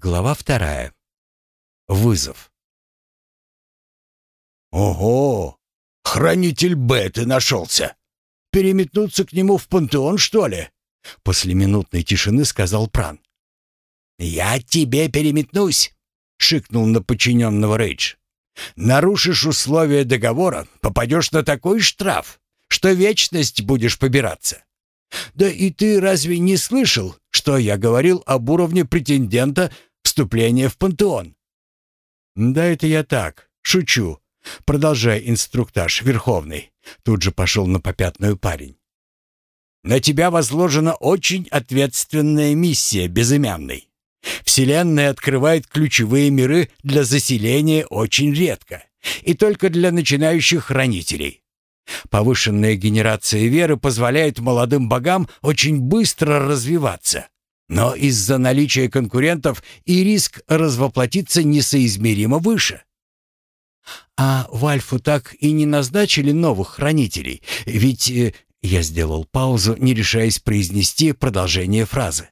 Глава вторая. Вызов. «Ого! Хранитель Беты нашелся! Переметнуться к нему в пантеон, что ли?» После минутной тишины сказал Пран. «Я тебе переметнусь!» — шикнул на подчиненного Рейдж. «Нарушишь условия договора, попадешь на такой штраф, что вечность будешь побираться. Да и ты разве не слышал, что я говорил об уровне претендента вступления в пантеон?» «Да это я так, шучу. Продолжай инструктаж, Верховный». Тут же пошел на попятную парень. «На тебя возложена очень ответственная миссия, безымянный. Вселенная открывает ключевые миры для заселения очень редко и только для начинающих хранителей. Повышенная генерация веры позволяет молодым богам очень быстро развиваться. Но из-за наличия конкурентов и риск развоплотиться несоизмеримо выше. А в Альфу так и не назначили новых хранителей, ведь... Э, я сделал паузу, не решаясь произнести продолжение фразы.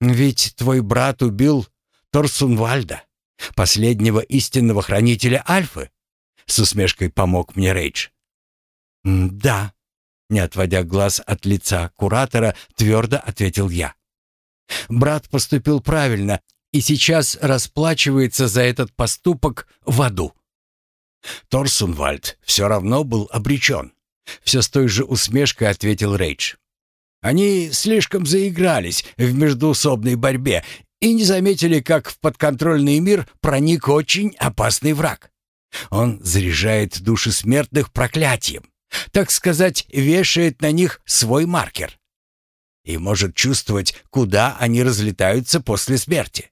«Ведь твой брат убил Торсунвальда, последнего истинного хранителя Альфы?» С усмешкой помог мне Рейдж. «Да», — не отводя глаз от лица куратора, твердо ответил я. «Брат поступил правильно и сейчас расплачивается за этот поступок в аду». Торсунвальд все равно был обречен. Все с той же усмешкой ответил Рейдж. Они слишком заигрались в междуусобной борьбе и не заметили, как в подконтрольный мир проник очень опасный враг. Он заряжает души смертных проклятием так сказать, вешает на них свой маркер. И может чувствовать, куда они разлетаются после смерти.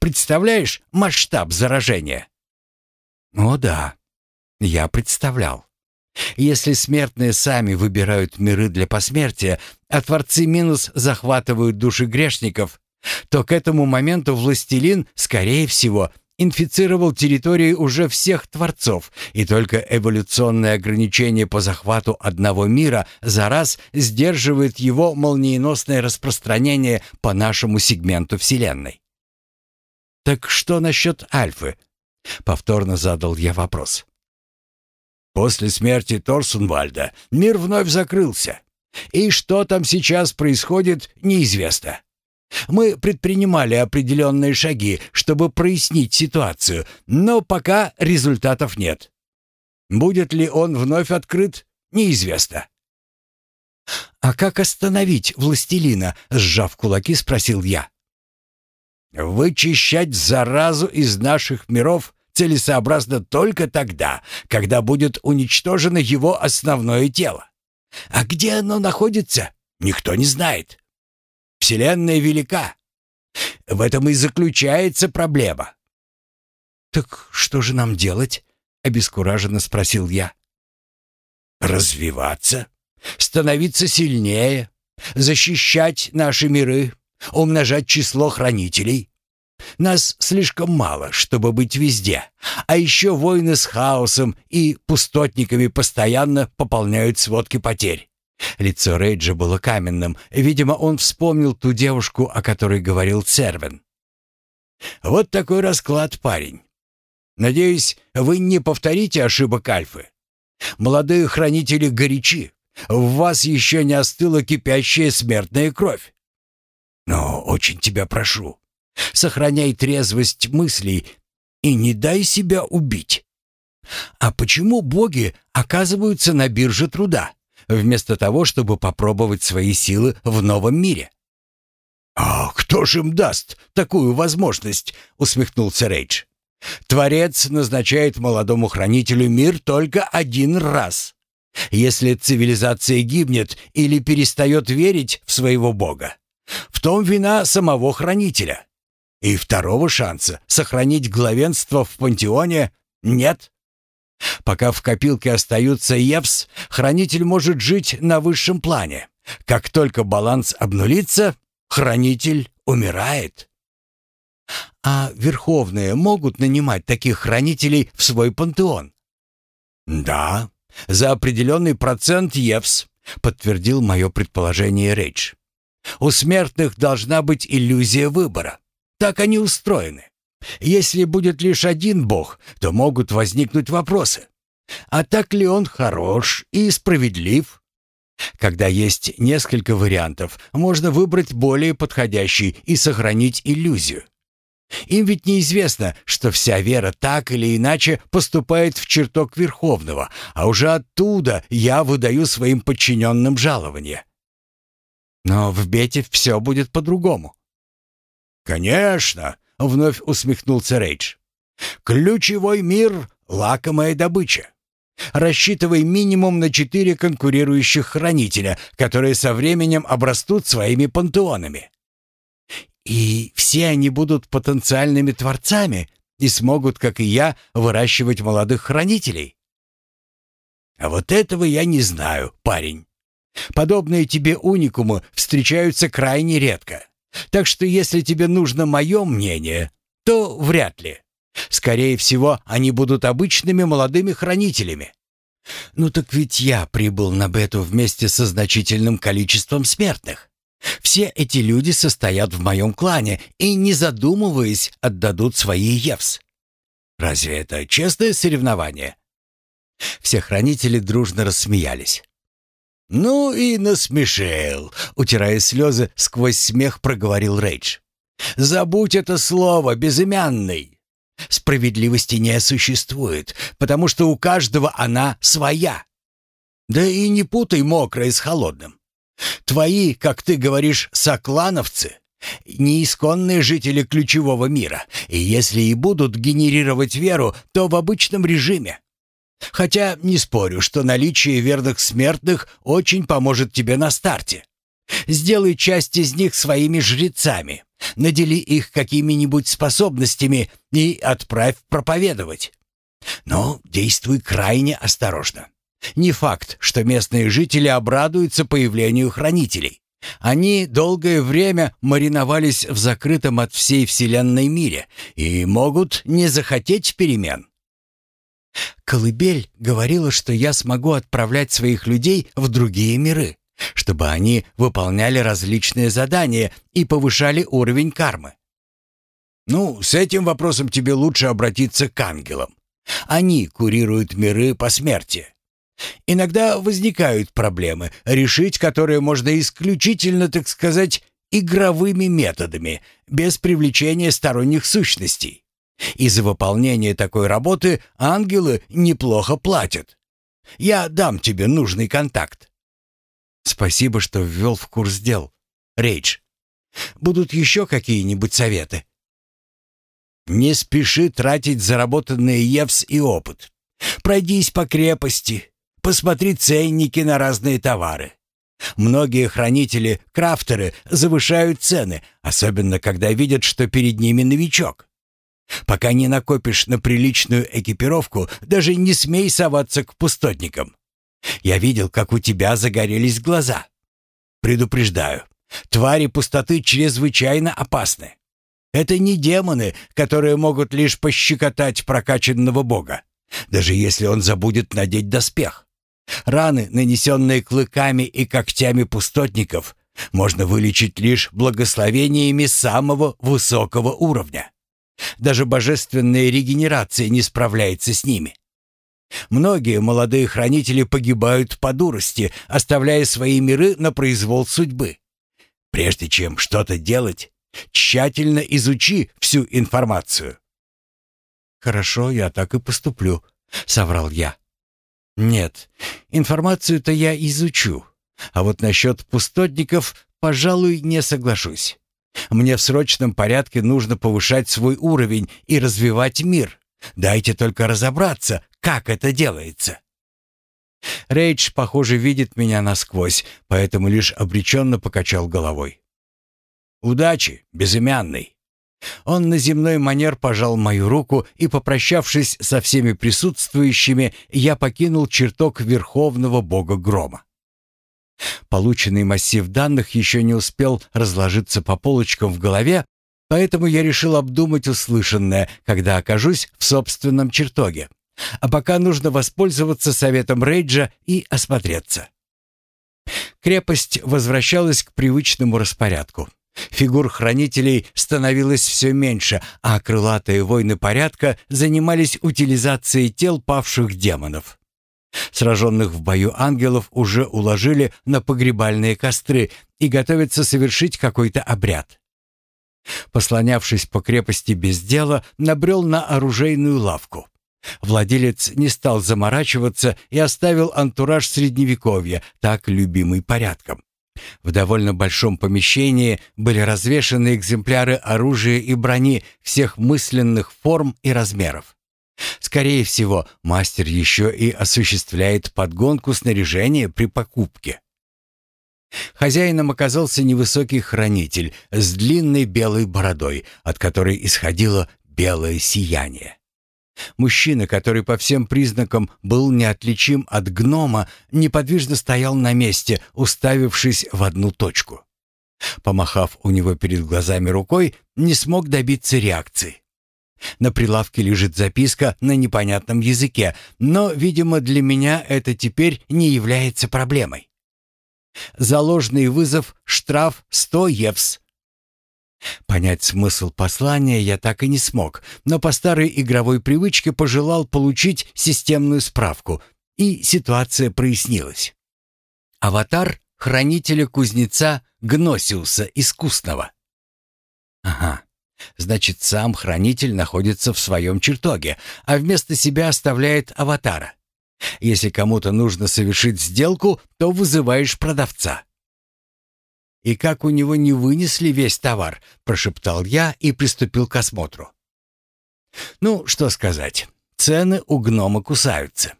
Представляешь масштаб заражения? О да, я представлял. Если смертные сами выбирают миры для посмертия, а творцы минус захватывают души грешников, то к этому моменту властелин, скорее всего, инфицировал территории уже всех творцов, и только эволюционное ограничение по захвату одного мира за раз сдерживает его молниеносное распространение по нашему сегменту Вселенной. «Так что насчет Альфы?» — повторно задал я вопрос. После смерти Торсунвальда мир вновь закрылся. И что там сейчас происходит, неизвестно. Мы предпринимали определенные шаги, чтобы прояснить ситуацию, но пока результатов нет. Будет ли он вновь открыт, неизвестно. «А как остановить властелина?» — сжав кулаки, спросил я. «Вычищать заразу из наших миров целесообразно только тогда, когда будет уничтожено его основное тело. А где оно находится, никто не знает. Вселенная велика. В этом и заключается проблема. «Так что же нам делать?» — обескураженно спросил я. «Развиваться, становиться сильнее, защищать наши миры, умножать число хранителей. Нас слишком мало, чтобы быть везде, а еще войны с хаосом и пустотниками постоянно пополняют сводки потерь. Лицо Рейджа было каменным. Видимо, он вспомнил ту девушку, о которой говорил Сервен. «Вот такой расклад, парень. Надеюсь, вы не повторите ошибок Альфы. Молодые хранители горячи. В вас еще не остыла кипящая смертная кровь. Но очень тебя прошу, сохраняй трезвость мыслей и не дай себя убить. А почему боги оказываются на бирже труда?» Вместо того, чтобы попробовать свои силы в новом мире. «А кто же им даст такую возможность?» — усмехнулся Рейдж. «Творец назначает молодому хранителю мир только один раз. Если цивилизация гибнет или перестает верить в своего бога, в том вина самого хранителя. И второго шанса сохранить главенство в пантеоне нет». Пока в копилке остаются Евс, хранитель может жить на высшем плане. Как только баланс обнулится, хранитель умирает. А верховные могут нанимать таких хранителей в свой пантеон? Да, за определенный процент Евс, подтвердил мое предположение Рейдж. У смертных должна быть иллюзия выбора. Так они устроены. Если будет лишь один бог, то могут возникнуть вопросы. А так ли он хорош и справедлив? Когда есть несколько вариантов, можно выбрать более подходящий и сохранить иллюзию. Им ведь неизвестно, что вся вера так или иначе поступает в чертог Верховного, а уже оттуда я выдаю своим подчиненным жалование. Но в Бете все будет по-другому. «Конечно!» — вновь усмехнулся Рейдж. «Ключевой мир — лакомая добыча. Рассчитывай минимум на четыре конкурирующих хранителя, которые со временем обрастут своими пантеонами. И все они будут потенциальными творцами и смогут, как и я, выращивать молодых хранителей. А вот этого я не знаю, парень. Подобные тебе уникумы встречаются крайне редко. Так что если тебе нужно мое мнение, то вряд ли. Скорее всего, они будут обычными молодыми хранителями. Ну так ведь я прибыл на Бету вместе со значительным количеством смертных. Все эти люди состоят в моем клане и, не задумываясь, отдадут свои Евс. Разве это честное соревнование? Все хранители дружно рассмеялись. «Ну и насмешил», — утирая слезы, сквозь смех проговорил Рейдж. «Забудь это слово, безымянный. Справедливости не существует, потому что у каждого она своя. Да и не путай мокрое с холодным. Твои, как ты говоришь, соклановцы, не исконные жители ключевого мира, и если и будут генерировать веру, то в обычном режиме. Хотя не спорю, что наличие верных смертных очень поможет тебе на старте. Сделай часть из них своими жрецами, надели их какими-нибудь способностями и отправь проповедовать. Но действуй крайне осторожно. Не факт, что местные жители обрадуются появлению хранителей. Они долгое время мариновались в закрытом от всей вселенной мире и могут не захотеть перемен. Колыбель говорила, что я смогу отправлять своих людей в другие миры, чтобы они выполняли различные задания и повышали уровень кармы. Ну, с этим вопросом тебе лучше обратиться к ангелам. Они курируют миры по смерти. Иногда возникают проблемы, решить которые можно исключительно, так сказать, игровыми методами, без привлечения сторонних сущностей. И за выполнение такой работы ангелы неплохо платят. Я дам тебе нужный контакт. Спасибо, что ввел в курс дел. Рейдж. Будут еще какие-нибудь советы? Не спеши тратить заработанные Евс и опыт. Пройдись по крепости, посмотри ценники на разные товары. Многие хранители, крафтеры завышают цены, особенно когда видят, что перед ними новичок. Пока не накопишь на приличную экипировку, даже не смей соваться к пустотникам. Я видел, как у тебя загорелись глаза. Предупреждаю, твари пустоты чрезвычайно опасны. Это не демоны, которые могут лишь пощекотать прокачанного бога, даже если он забудет надеть доспех. Раны, нанесенные клыками и когтями пустотников, можно вылечить лишь благословениями самого высокого уровня. Даже божественная регенерация не справляется с ними. Многие молодые хранители погибают по дурости, оставляя свои миры на произвол судьбы. Прежде чем что-то делать, тщательно изучи всю информацию. «Хорошо, я так и поступлю», — соврал я. «Нет, информацию-то я изучу, а вот насчет пустотников, пожалуй, не соглашусь. Мне в срочном порядке нужно повышать свой уровень и развивать мир. Дайте только разобраться, как это делается. Рейдж, похоже, видит меня насквозь, поэтому лишь обреченно покачал головой. «Удачи, безымянный!» Он на земной манер пожал мою руку, и, попрощавшись со всеми присутствующими, я покинул чертог Верховного Бога Грома. Полученный массив данных еще не успел разложиться по полочкам в голове, поэтому я решил обдумать услышанное, когда окажусь в собственном чертоге. А пока нужно воспользоваться советом Рейджа и осмотреться. Крепость возвращалась к привычному распорядку. Фигур хранителей становилось все меньше, а крылатые войны порядка занимались утилизацией тел павших демонов. Сраженных в бою ангелов уже уложили на погребальные костры и готовятся совершить какой-то обряд. Послонявшись по крепости без дела, набрел на оружейную лавку. Владелец не стал заморачиваться и оставил антураж средневековья, так любимый порядком. В довольно большом помещении были развешаны экземпляры оружия и брони всех мысленных форм и размеров. Скорее всего, мастер еще и осуществляет подгонку снаряжения при покупке. Хозяином оказался невысокий хранитель с длинной белой бородой, от которой исходило белое сияние. Мужчина, который по всем признакам был неотличим от гнома, неподвижно стоял на месте, уставившись в одну точку. Помахав у него перед глазами рукой, не смог добиться реакции. На прилавке лежит записка на непонятном языке, но, видимо, для меня это теперь не является проблемой. Заложный вызов, штраф 100 евс. Понять смысл послания я так и не смог, но по старой игровой привычке пожелал получить системную справку, и ситуация прояснилась. Аватар хранителя-кузнеца Гносиуса Искусного. Ага, значит, сам хранитель находится в своем чертоге, а вместо себя оставляет аватара. Если кому-то нужно совершить сделку, то вызываешь продавца. «И как у него не вынесли весь товар?» — прошептал я и приступил к осмотру. «Ну, что сказать, цены у гнома кусаются.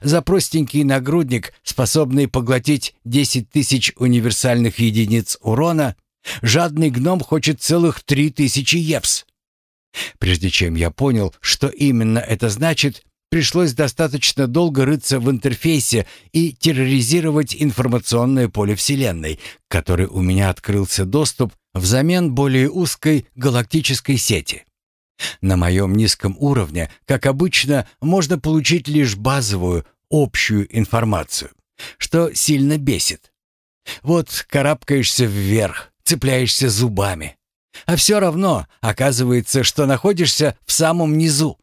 За простенький нагрудник, способный поглотить 10 тысяч универсальных единиц урона, жадный гном хочет целых 3000 евс. Прежде чем я понял, что именно это значит, пришлось достаточно долго рыться в интерфейсе и терроризировать информационное поле Вселенной, к которой у меня открылся доступ взамен более узкой галактической сети. На моем низком уровне, как обычно, можно получить лишь базовую, общую информацию, что сильно бесит. Вот карабкаешься вверх, цепляешься зубами. А все равно оказывается, что находишься в самом низу.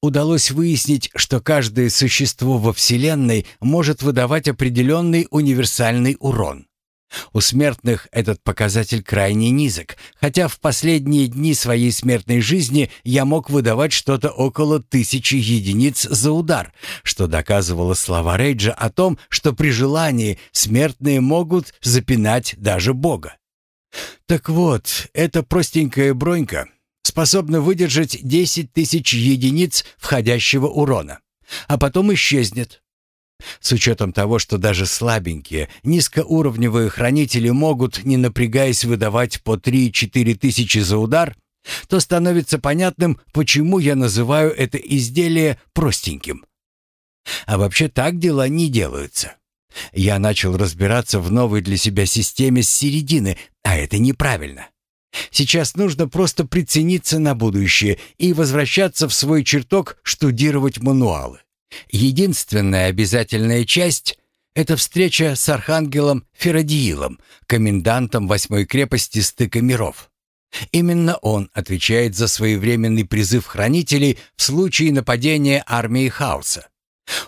Удалось выяснить, что каждое существо во Вселенной может выдавать определенный универсальный урон. У смертных этот показатель крайне низок, хотя в последние дни своей смертной жизни я мог выдавать что-то около тысячи единиц за удар, что доказывало слова Рейджа о том, что при желании смертные могут запинать даже Бога. Так вот, эта простенькая бронька способна выдержать 10 тысяч единиц входящего урона, а потом исчезнет. С учетом того, что даже слабенькие, низкоуровневые хранители могут, не напрягаясь, выдавать по 3-4 тысячи за удар, то становится понятным, почему я называю это изделие простеньким. А вообще так дела не делаются. Я начал разбираться в новой для себя системе с середины, а это неправильно. Сейчас нужно просто прицениться на будущее и возвращаться в свой чертог штудировать мануалы. Единственная обязательная часть — это встреча с архангелом Феродиилом, комендантом восьмой крепости стыка миров. Именно он отвечает за своевременный призыв хранителей в случае нападения армии хаоса.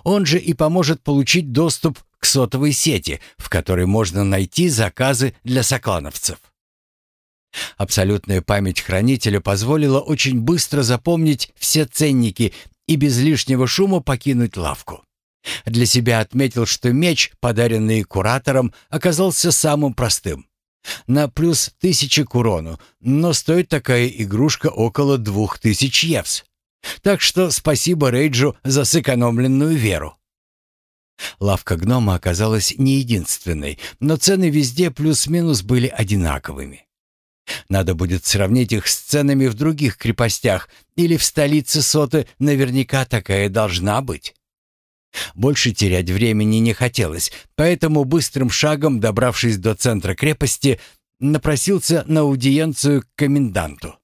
Он же и поможет получить доступ к сотовой сети, в которой можно найти заказы для соклановцев. Абсолютная память хранителя позволила очень быстро запомнить все ценники и без лишнего шума покинуть лавку. Для себя отметил, что меч, подаренный куратором, оказался самым простым. На плюс тысячи к урону, но стоит такая игрушка около двух тысяч евс. Так что спасибо Рейджу за сэкономленную веру. Лавка гнома оказалась не единственной, но цены везде плюс-минус были одинаковыми. Надо будет сравнить их с ценами в других крепостях, или в столице Соты наверняка такая должна быть. Больше терять времени не хотелось, поэтому быстрым шагом, добравшись до центра крепости, напросился на аудиенцию к коменданту.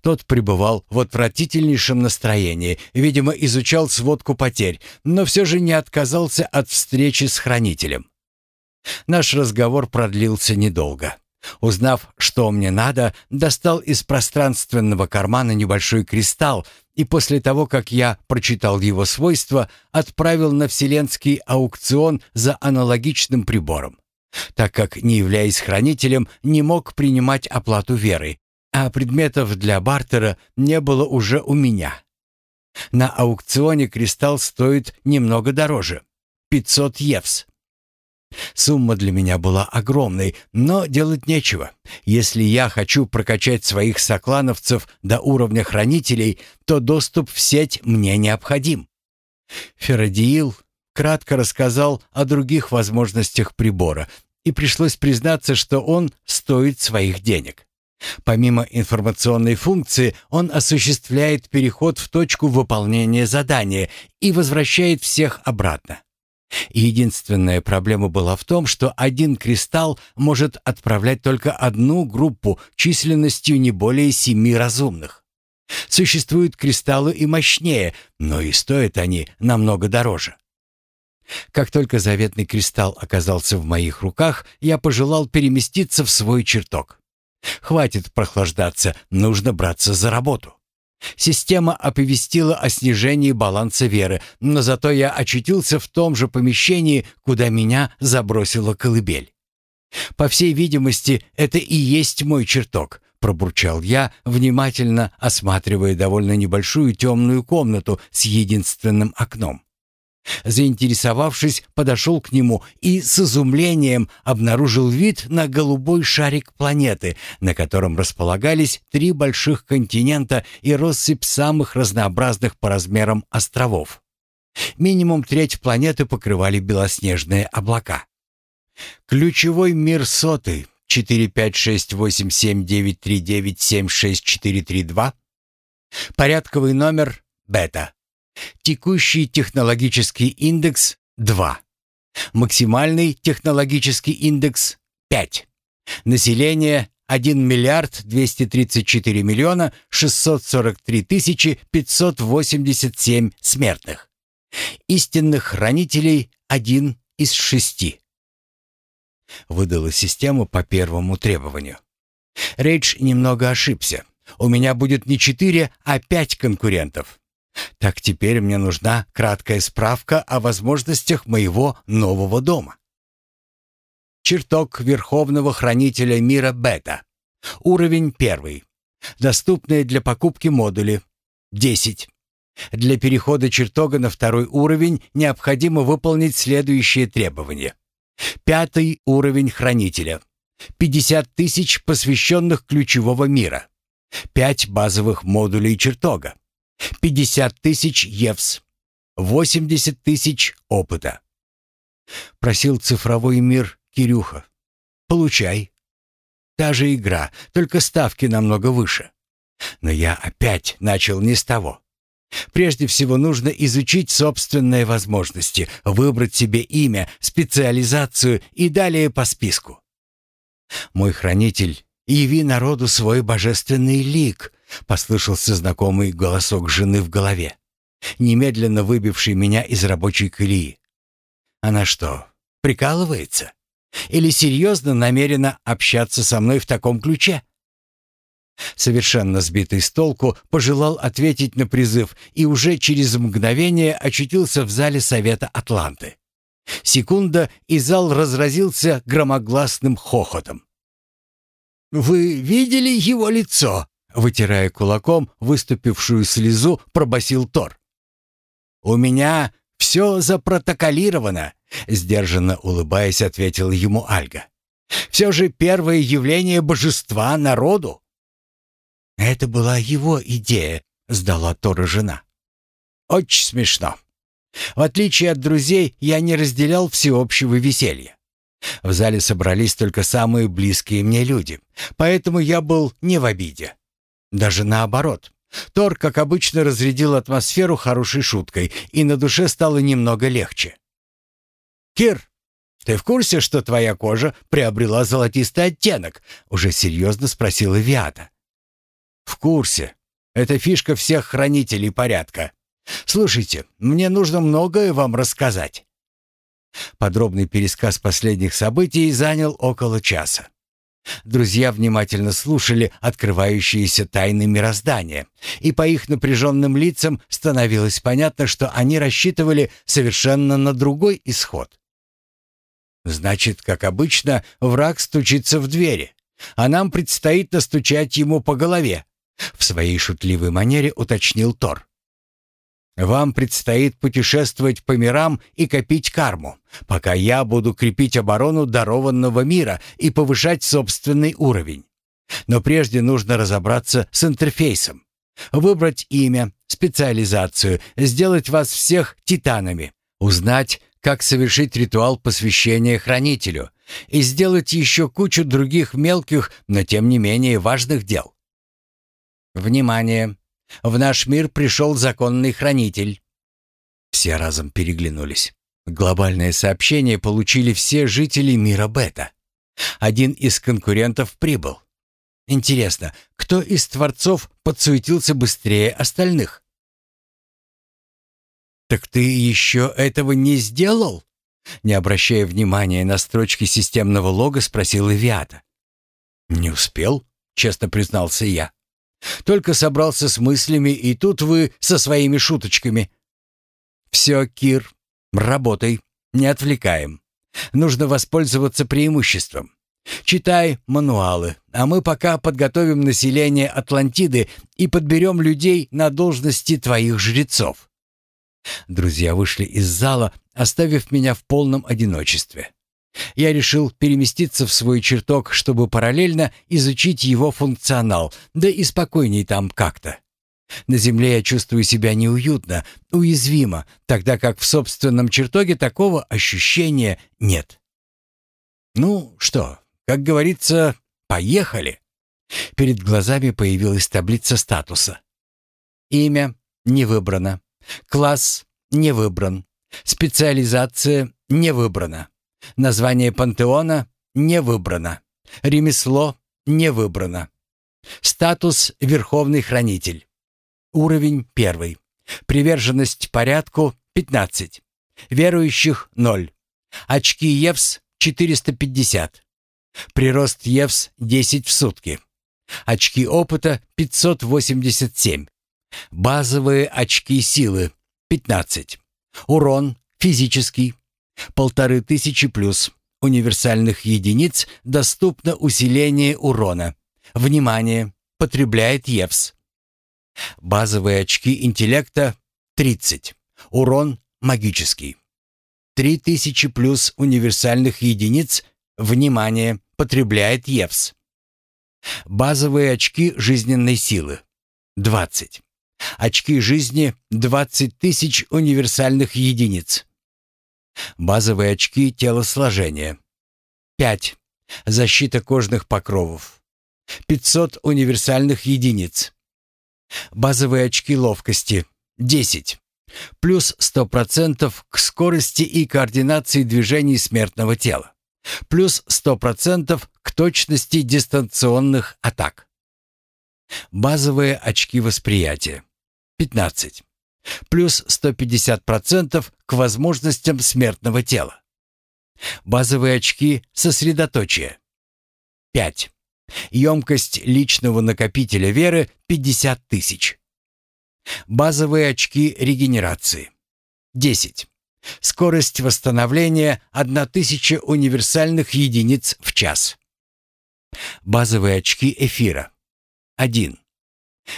Тот пребывал в отвратительнейшем настроении, видимо, изучал сводку потерь, но все же не отказался от встречи с хранителем. Наш разговор продлился недолго. Узнав, что мне надо, достал из пространственного кармана небольшой кристалл и после того, как я прочитал его свойства, отправил на вселенский аукцион за аналогичным прибором, так как, не являясь хранителем, не мог принимать оплату верой, а предметов для бартера не было уже у меня. На аукционе кристалл стоит немного дороже — 500 евс. Сумма для меня была огромной, но делать нечего. Если я хочу прокачать своих соклановцев до уровня хранителей, то доступ в сеть мне необходим. Феродиил кратко рассказал о других возможностях прибора, и пришлось признаться, что он стоит своих денег. Помимо информационной функции, он осуществляет переход в точку выполнения задания и возвращает всех обратно. Единственная проблема была в том, что один кристалл может отправлять только одну группу численностью не более семи разумных. Существуют кристаллы и мощнее, но и стоят они намного дороже. Как только заветный кристалл оказался в моих руках, я пожелал переместиться в свой чертог. Хватит прохлаждаться, нужно браться за работу. Система оповестила о снижении баланса веры, но зато я очутился в том же помещении, куда меня забросила колыбель. «По всей видимости, это и есть мой чертог», — пробурчал я, внимательно осматривая довольно небольшую темную комнату с единственным окном. Заинтересовавшись, подошел к нему и с изумлением обнаружил вид на голубой шарик планеты, на котором располагались три больших континента и россыпь самых разнообразных по размерам островов. Минимум треть планеты покрывали белоснежные облака. Ключевой мир соты 4568793976432. Порядковый номер бета. Текущий технологический индекс 2. Максимальный технологический индекс 5. Население 1 миллиард 234 миллиона 643 тысячи 587 смертных. Истинных хранителей один из шести. Выдала систему по первому требованию. Рейдж немного ошибся. У меня будет не четыре, а пять конкурентов. Так теперь мне нужна краткая справка о возможностях моего нового дома. Чертог Верховного Хранителя Мира Бета. Уровень первый. Доступные для покупки модули. 10. Для перехода чертога на второй уровень необходимо выполнить следующие требования. Пятый уровень Хранителя. 50 тысяч посвященных ключевого мира. 5 базовых модулей чертога. 50 тысяч евс, 80 тысяч опыта. Просил цифровой мир Кирюха. Получай. Та же игра, только ставки намного выше. Но я опять начал не с того. Прежде всего нужно изучить собственные возможности, выбрать себе имя, специализацию и далее по списку. Мой хранитель, яви народу свой божественный лик, Послышался знакомый голосок жены в голове, немедленно выбивший меня из рабочей колеи. Она что, прикалывается? Или серьезно намерена общаться со мной в таком ключе? Совершенно сбитый с толку, пожелал ответить на призыв и уже через мгновение очутился в зале Совета Атланты. Секунда, и зал разразился громогласным хохотом. «Вы видели его лицо?» Вытирая кулаком выступившую слезу, пробасил Тор. «У меня все запротоколировано», — сдержанно улыбаясь, ответил ему Альга. «Все же первое явление божества народу». «Это была его идея», — сдала Тора жена. «Очень смешно. В отличие от друзей, я не разделял всеобщего веселья. В зале собрались только самые близкие мне люди, поэтому я был не в обиде. Даже наоборот. Тор, как обычно, разрядил атмосферу хорошей шуткой, и на душе стало немного легче. «Кир, ты в курсе, что твоя кожа приобрела золотистый оттенок?» — уже серьезно спросила Виата. «В курсе. Это фишка всех хранителей порядка. Слушайте, мне нужно многое вам рассказать». Подробный пересказ последних событий занял около часа. Друзья внимательно слушали открывающиеся тайны мироздания, и по их напряженным лицам становилось понятно, что они рассчитывали совершенно на другой исход. Значит, как обычно, враг стучится в двери, а нам предстоит настучать ему по голове, в своей шутливой манере уточнил Тор. Вам предстоит путешествовать по мирам и копить карму, пока я буду крепить оборону дарованного мира и повышать собственный уровень. Но прежде нужно разобраться с интерфейсом. Выбрать имя, специализацию, сделать вас всех титанами, узнать, как совершить ритуал посвящения хранителю и сделать еще кучу других мелких, но тем не менее важных дел. Внимание! В наш мир пришел законный хранитель». Все разом переглянулись. Глобальное сообщение получили все жители мира Бета. Один из конкурентов прибыл. Интересно, кто из творцов подсуетился быстрее остальных? «Так ты еще этого не сделал?» Не обращая внимания на строчки системного лога, спросил Ивиата. «Не успел», — честно признался я. Только собрался с мыслями, и тут вы со своими шуточками. Все, Кир, работай, не отвлекаем. Нужно воспользоваться преимуществом. Читай мануалы, а мы пока подготовим население Атлантиды и подберем людей на должности твоих жрецов. Друзья вышли из зала, оставив меня в полном одиночестве. Я решил переместиться в свой чертог, чтобы параллельно изучить его функционал, да и спокойней там как-то. На земле я чувствую себя неуютно, уязвимо, тогда как в собственном чертоге такого ощущения нет. Ну что, как говорится, поехали. Перед глазами появилась таблица статуса. Имя не выбрано. Класс не выбран. Специализация не выбрана. Название пантеона не выбрано. Ремесло не выбрано. Статус Верховный Хранитель. Уровень 1. Приверженность порядку 15. Верующих 0. Очки Евс 450. Прирост Евс 10 в сутки. Очки опыта 587. Базовые очки силы 15. Урон физический Полторы тысячи плюс. Универсальных единиц доступно усиление урона. Внимание! Потребляет ЕВС. Базовые очки интеллекта 30. Урон магический. 3000 плюс универсальных единиц. Внимание! Потребляет ЕВС. Базовые очки жизненной силы 20. Очки жизни 20 тысяч универсальных единиц. Базовые очки телосложения. 5. Защита кожных покровов. 500 универсальных единиц. Базовые очки ловкости. 10. Плюс 100% к скорости и координации движений смертного тела. Плюс 100% к точности дистанционных атак. Базовые очки восприятия. 15 плюс 150% к возможностям смертного тела. Базовые очки сосредоточия. 5. Емкость личного накопителя веры 50 тысяч. Базовые очки регенерации. 10. Скорость восстановления 1000 универсальных единиц в час. Базовые очки эфира. 1.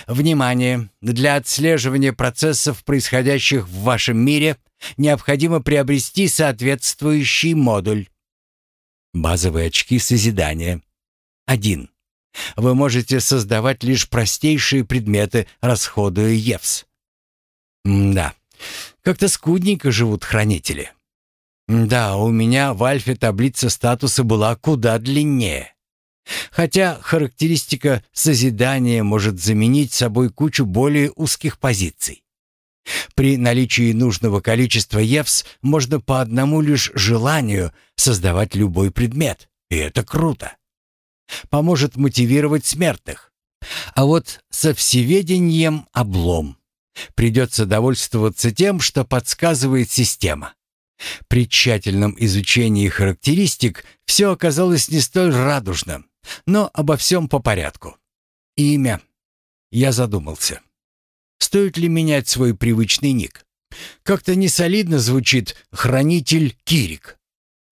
Внимание! Для отслеживания процессов, происходящих в вашем мире, необходимо приобрести соответствующий модуль. Базовые очки созидания. 1. Вы можете создавать лишь простейшие предметы, расходуя ЕВС. Да, как-то скудненько живут хранители. Да, у меня в альфе таблица статуса была куда длиннее. Хотя характеристика созидания может заменить собой кучу более узких позиций. При наличии нужного количества ЕВС можно по одному лишь желанию создавать любой предмет, и это круто. Поможет мотивировать смертных. А вот со всеведением облом. Придется довольствоваться тем, что подсказывает система. При тщательном изучении характеристик все оказалось не столь радужным. Но обо всем по порядку. Имя. Я задумался. Стоит ли менять свой привычный ник? Как-то несолидно звучит «Хранитель Кирик».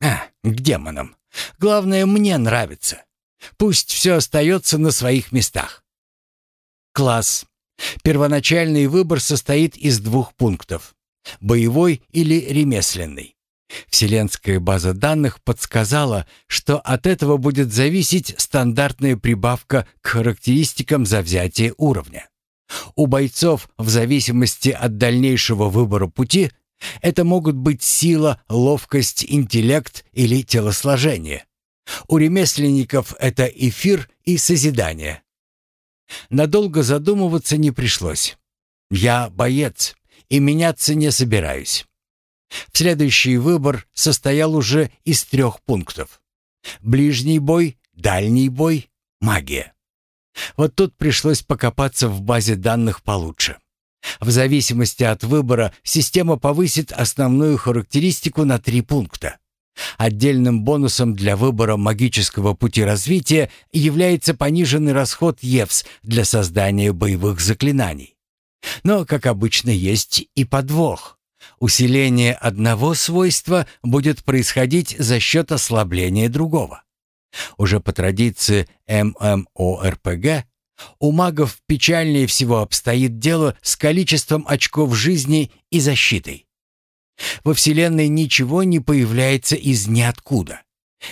А, к демонам. Главное, мне нравится. Пусть все остается на своих местах. Класс. Первоначальный выбор состоит из двух пунктов. Боевой или ремесленный. Вселенская база данных подсказала, что от этого будет зависеть стандартная прибавка к характеристикам за взятие уровня. У бойцов, в зависимости от дальнейшего выбора пути, это могут быть сила, ловкость, интеллект или телосложение. У ремесленников это эфир и созидание. Надолго задумываться не пришлось. Я боец и меняться не собираюсь. Следующий выбор состоял уже из трех пунктов. Ближний бой, дальний бой, магия. Вот тут пришлось покопаться в базе данных получше. В зависимости от выбора система повысит основную характеристику на три пункта. Отдельным бонусом для выбора магического пути развития является пониженный расход ЕВС для создания боевых заклинаний. Но, как обычно, есть и подвох. Усиление одного свойства будет происходить за счет ослабления другого. Уже по традиции ММОРПГ у магов печальнее всего обстоит дело с количеством очков жизни и защитой. Во Вселенной ничего не появляется из ниоткуда.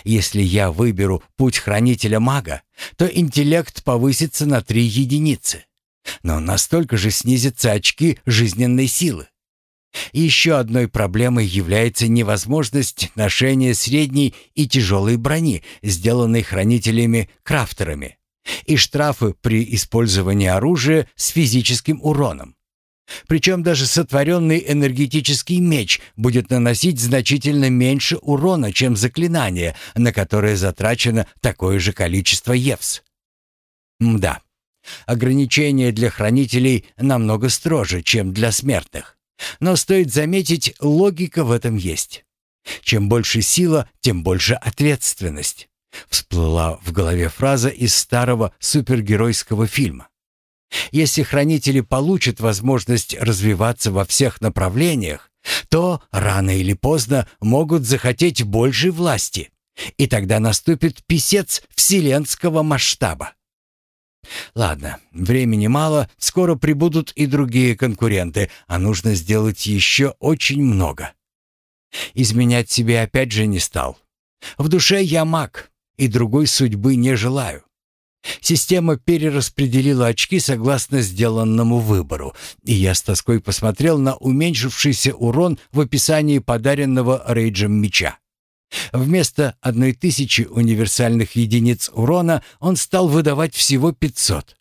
Если я выберу путь хранителя мага, то интеллект повысится на три единицы. Но настолько же снизятся очки жизненной силы. Еще одной проблемой является невозможность ношения средней и тяжелой брони, сделанной хранителями-крафтерами, и штрафы при использовании оружия с физическим уроном. Причем даже сотворенный энергетический меч будет наносить значительно меньше урона, чем заклинание, на которое затрачено такое же количество евс. Мда. Ограничения для хранителей намного строже, чем для смертных. Но стоит заметить, логика в этом есть. Чем больше сила, тем больше ответственность. Всплыла в голове фраза из старого супергеройского фильма. Если хранители получат возможность развиваться во всех направлениях, то рано или поздно могут захотеть большей власти, и тогда наступит писец вселенского масштаба. Ладно, времени мало, скоро прибудут и другие конкуренты, а нужно сделать еще очень много. Изменять себе опять же не стал. В душе я маг, и другой судьбы не желаю. Система перераспределила очки согласно сделанному выбору, и я с тоской посмотрел на уменьшившийся урон в описании подаренного Рейджем меча. Вместо одной тысячи универсальных единиц урона он стал выдавать всего 500.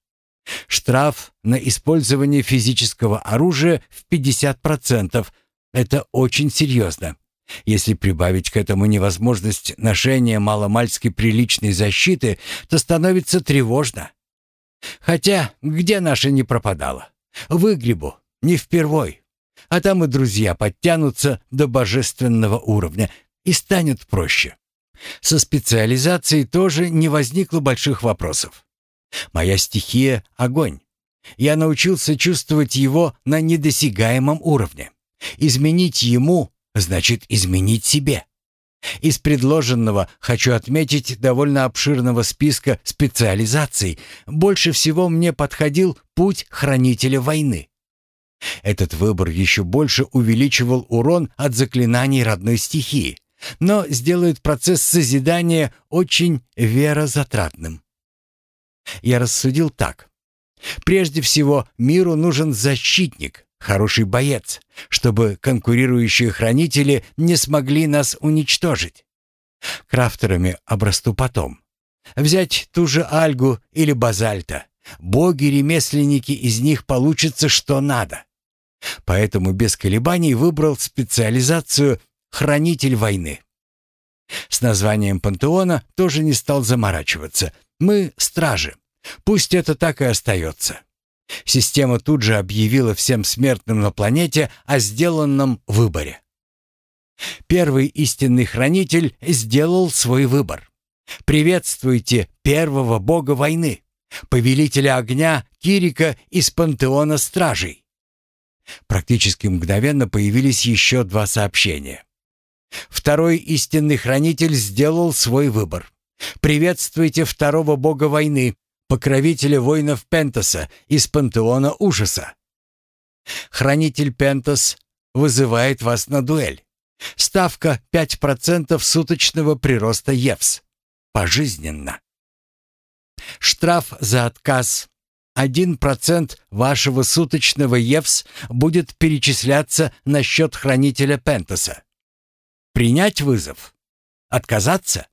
Штраф на использование физического оружия в 50%. Это очень серьезно. Если прибавить к этому невозможность ношения маломальски приличной защиты, то становится тревожно. Хотя, где наша не пропадала? Выгребу, не впервой. А там и друзья подтянутся до божественного уровня, и станет проще. Со специализацией тоже не возникло больших вопросов. Моя стихия — огонь. Я научился чувствовать его на недосягаемом уровне. Изменить ему значит изменить себе. Из предложенного хочу отметить довольно обширного списка специализаций. Больше всего мне подходил путь хранителя войны. Этот выбор еще больше увеличивал урон от заклинаний родной стихии но сделает процесс созидания очень верозатратным. Я рассудил так. Прежде всего, миру нужен защитник, хороший боец, чтобы конкурирующие хранители не смогли нас уничтожить. Крафтерами обрасту потом. Взять ту же Альгу или Базальта. Боги-ремесленники из них получится что надо. Поэтому без колебаний выбрал специализацию хранитель войны. С названием пантеона тоже не стал заморачиваться. Мы — стражи. Пусть это так и остается. Система тут же объявила всем смертным на планете о сделанном выборе. Первый истинный хранитель сделал свой выбор. Приветствуйте первого бога войны, повелителя огня Кирика из пантеона стражей. Практически мгновенно появились еще два сообщения. Второй истинный хранитель сделал свой выбор. Приветствуйте второго бога войны, покровителя воинов Пентоса из пантеона ужаса. Хранитель Пентос вызывает вас на дуэль. Ставка 5% суточного прироста ЕВС. Пожизненно. Штраф за отказ 1% вашего суточного ЕВС будет перечисляться на счет хранителя Пентоса. Принять вызов? Отказаться?